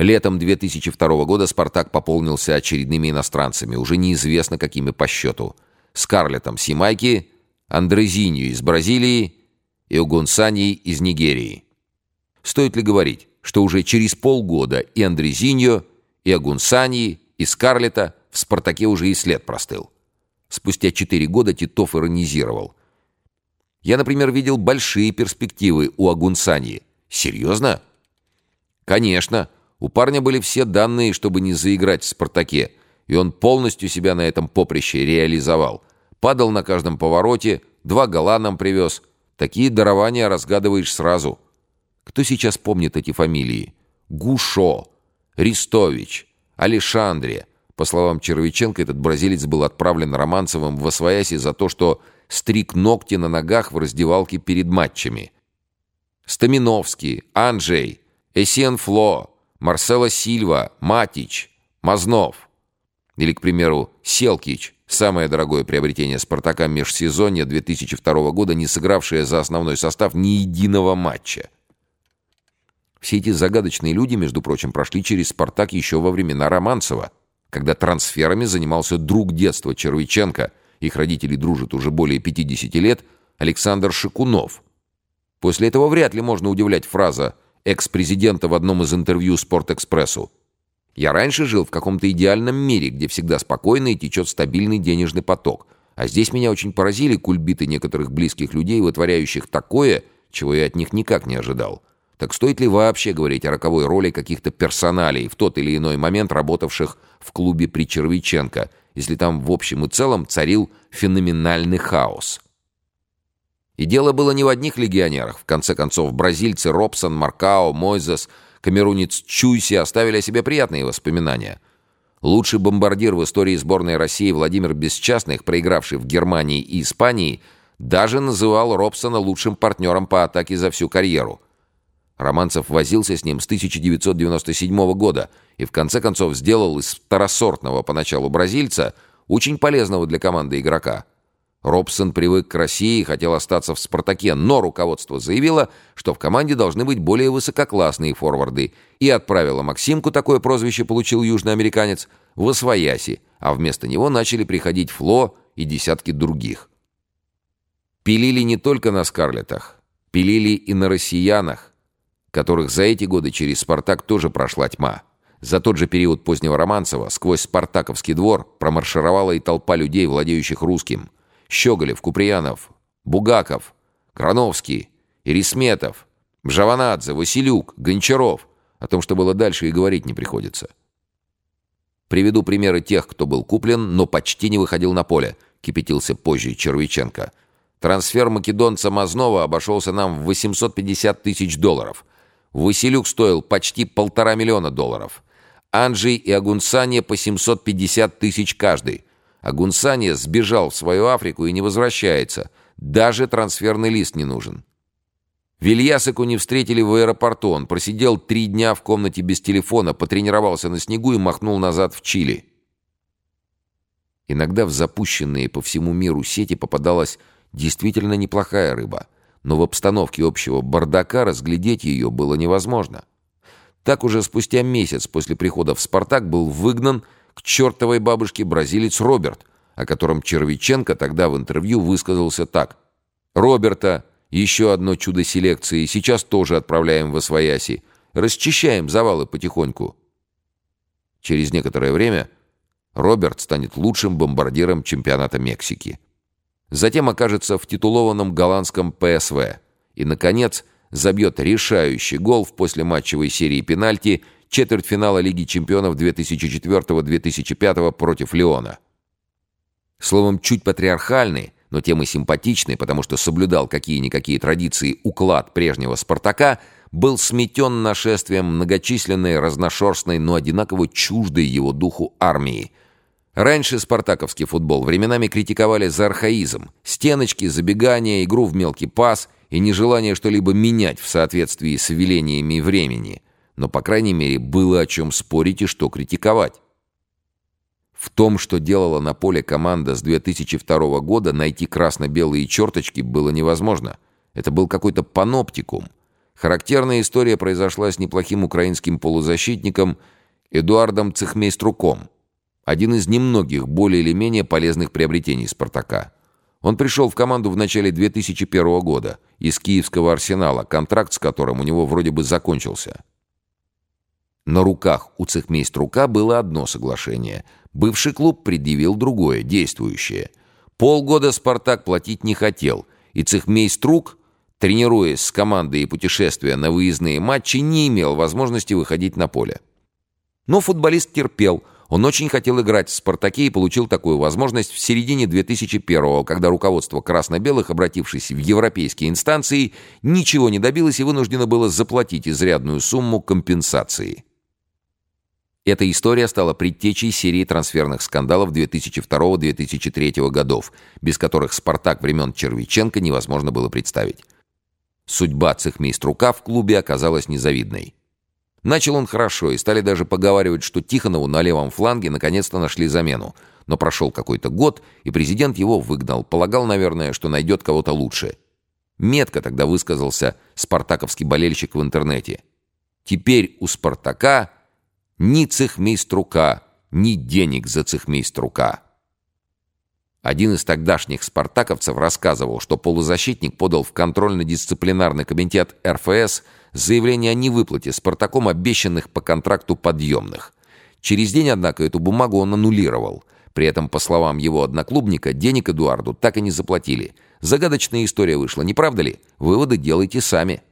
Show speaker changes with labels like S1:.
S1: Летом 2002 года «Спартак» пополнился очередными иностранцами, уже неизвестно какими по счету. Скарлетом Симайки, Андрезинью из Бразилии и Угунсани из Нигерии. Стоит ли говорить, что уже через полгода и Андрезиньо, и Агунсаньи, и Скарлета в «Спартаке» уже и след простыл. Спустя четыре года Титов иронизировал. Я, например, видел большие перспективы у Агунсаньи. Серьезно? Конечно. У парня были все данные, чтобы не заиграть в «Спартаке», и он полностью себя на этом поприще реализовал. Падал на каждом повороте, два гола нам привез. Такие дарования разгадываешь сразу. Кто сейчас помнит эти фамилии? Гушо, Ристович, Алешандрия. По словам Червиченко, этот бразилец был отправлен Романцевым в Освояси за то, что стриг ногти на ногах в раздевалке перед матчами. Стаминовский, Анджей, Эсен Фло, Марсело Сильва, Матич, Мазнов. Или, к примеру, Селкич, самое дорогое приобретение «Спартака» межсезонья 2002 года, не сыгравшее за основной состав ни единого матча. Все эти загадочные люди, между прочим, прошли через «Спартак» еще во времена Романцева – когда трансферами занимался друг детства Червиченко, их родители дружат уже более 50 лет, Александр Шикунов. После этого вряд ли можно удивлять фраза экс-президента в одном из интервью «Спортэкспрессу». «Я раньше жил в каком-то идеальном мире, где всегда спокойно и течет стабильный денежный поток. А здесь меня очень поразили кульбиты некоторых близких людей, вытворяющих такое, чего я от них никак не ожидал. Так стоит ли вообще говорить о роковой роли каких-то персоналей, в тот или иной момент работавших в клубе при Червиченко, если там в общем и целом царил феноменальный хаос? И дело было не в одних легионерах. В конце концов, бразильцы Робсон, Маркао, Мойзес, камерунец Чуйси оставили о себе приятные воспоминания. Лучший бомбардир в истории сборной России Владимир Бесчастных, проигравший в Германии и Испании, даже называл Робсона лучшим партнером по атаке за всю карьеру – Романцев возился с ним с 1997 года и в конце концов сделал из второсортного поначалу бразильца очень полезного для команды игрока. Робсон привык к России и хотел остаться в «Спартаке», но руководство заявило, что в команде должны быть более высококлассные форварды, и отправило Максимку, такое прозвище получил южноамериканец, в Освояси, а вместо него начали приходить Фло и десятки других. Пилили не только на Скарлетах, пилили и на россиянах, которых за эти годы через «Спартак» тоже прошла тьма. За тот же период позднего Романцева сквозь «Спартаковский двор» промаршировала и толпа людей, владеющих русским. Щеголев, Куприянов, Бугаков, Крановский, Ирисметов, Бжаванадзе, Василюк, Гончаров. О том, что было дальше, и говорить не приходится. Приведу примеры тех, кто был куплен, но почти не выходил на поле, кипятился позже Червиченко. Трансфер македонца Мазнова обошелся нам в 850 тысяч долларов – Василюк стоил почти полтора миллиона долларов. Анджей и Агунсания по 750 тысяч каждый. Агунсания сбежал в свою Африку и не возвращается. Даже трансферный лист не нужен. Вильясыку не встретили в аэропорту. Он просидел три дня в комнате без телефона, потренировался на снегу и махнул назад в Чили. Иногда в запущенные по всему миру сети попадалась действительно неплохая рыба – но в обстановке общего бардака разглядеть ее было невозможно. Так уже спустя месяц после прихода в «Спартак» был выгнан к чертовой бабушке бразилец Роберт, о котором Червиченко тогда в интервью высказался так. «Роберта, еще одно чудо селекции, сейчас тоже отправляем в Освояси. Расчищаем завалы потихоньку». Через некоторое время Роберт станет лучшим бомбардиром чемпионата Мексики. Затем окажется в титулованном голландском ПСВ. И, наконец, забьет решающий гол в послематчевой серии пенальти четвертьфинала Лиги чемпионов 2004-2005 против Леона. Словом, чуть патриархальный, но тем и симпатичный, потому что соблюдал какие-никакие традиции уклад прежнего «Спартака», был сметен нашествием многочисленной, разношерстной, но одинаково чуждой его духу армии – Раньше спартаковский футбол временами критиковали за архаизм, стеночки, забегания, игру в мелкий пас и нежелание что-либо менять в соответствии с велениями времени. Но, по крайней мере, было о чем спорить и что критиковать. В том, что делала на поле команда с 2002 года, найти красно-белые черточки было невозможно. Это был какой-то паноптикум. Характерная история произошла с неплохим украинским полузащитником Эдуардом Цехмейструком, один из немногих более или менее полезных приобретений «Спартака». Он пришел в команду в начале 2001 года из киевского «Арсенала», контракт с которым у него вроде бы закончился. На руках у цехмейструка было одно соглашение. Бывший клуб предъявил другое, действующее. Полгода «Спартак» платить не хотел, и цехмейструк, тренируясь с командой и путешествуя на выездные матчи, не имел возможности выходить на поле. Но футболист терпел – он очень хотел играть в «Спартаке» и получил такую возможность в середине 2001-го, когда руководство красно-белых, обратившись в европейские инстанции, ничего не добилось и вынуждено было заплатить изрядную сумму компенсации. Эта история стала предтечей серии трансферных скандалов 2002-2003 годов, без которых «Спартак» времен Червиченко невозможно было представить. Судьба цехмейструка в клубе оказалась незавидной. Начал он хорошо, и стали даже поговаривать, что Тихонову на левом фланге наконец-то нашли замену. Но прошел какой-то год, и президент его выгнал. Полагал, наверное, что найдет кого-то лучше. Метко тогда высказался спартаковский болельщик в интернете. Теперь у «Спартака» ни цехмейструка, ни денег за цехмейструка. Один из тогдашних спартаковцев рассказывал, что полузащитник подал в контрольно-дисциплинарный комитет РФС заявление о невыплате Спартаком обещанных по контракту подъемных. Через день, однако, эту бумагу он аннулировал. При этом, по словам его одноклубника, денег Эдуарду так и не заплатили. Загадочная история вышла, не правда ли? Выводы делайте сами.